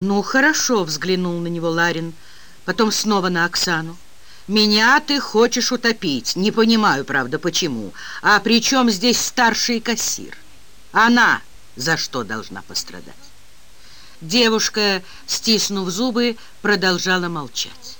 «Ну, хорошо», — взглянул на него Ларин, потом снова на Оксану. «Меня ты хочешь утопить. Не понимаю, правда, почему. А при чем здесь старший кассир? Она за что должна пострадать?» Девушка, стиснув зубы, продолжала молчать.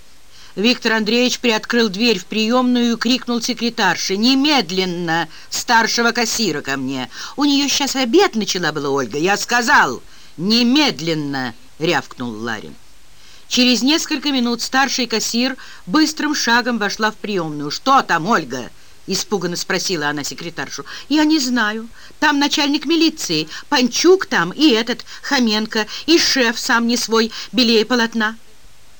Виктор Андреевич приоткрыл дверь в приемную и крикнул секретарше «Немедленно! Старшего кассира ко мне! У нее сейчас обед начала была Ольга. Я сказал «Немедленно!» — рявкнул Ларин. Через несколько минут старший кассир быстрым шагом вошла в приемную. «Что там, Ольга?» — испуганно спросила она секретаршу. «Я не знаю. Там начальник милиции, Панчук там, и этот, Хоменко, и шеф сам не свой, белее полотна».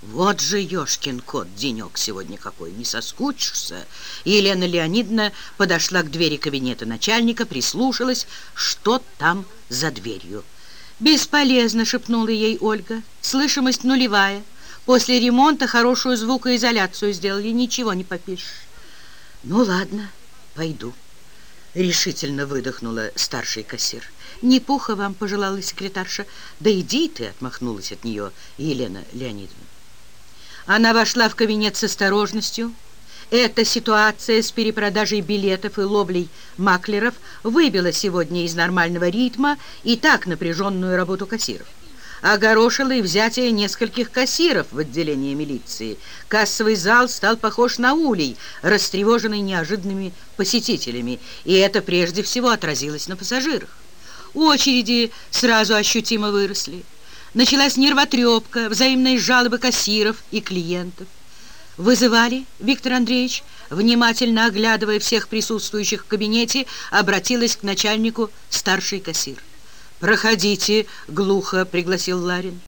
Вот же ёшкин кот, денек сегодня какой, не соскучишься? Елена Леонидовна подошла к двери кабинета начальника, прислушалась, что там за дверью. «Бесполезно», — шепнула ей Ольга. «Слышимость нулевая. После ремонта хорошую звукоизоляцию сделали. Ничего не попишешь». «Ну, ладно, пойду», — решительно выдохнула старший кассир. «Не пуха вам», — пожелала секретарша. «Да иди ты», — отмахнулась от нее Елена Леонидовна. Она вошла в кабинет с осторожностью, эта ситуация с перепродажей билетов и ловлей маклеров выбила сегодня из нормального ритма и так напряженную работу кассиров. Огорошило и взятие нескольких кассиров в отделении милиции. Кассовый зал стал похож на улей, растревоженный неожиданными посетителями, и это прежде всего отразилось на пассажирах. Очереди сразу ощутимо выросли. Началась нервотрепка, взаимные жалобы кассиров и клиентов. «Вызывали, Виктор Андреевич?» Внимательно оглядывая всех присутствующих в кабинете, обратилась к начальнику старший кассир. «Проходите», — глухо пригласил Ларин.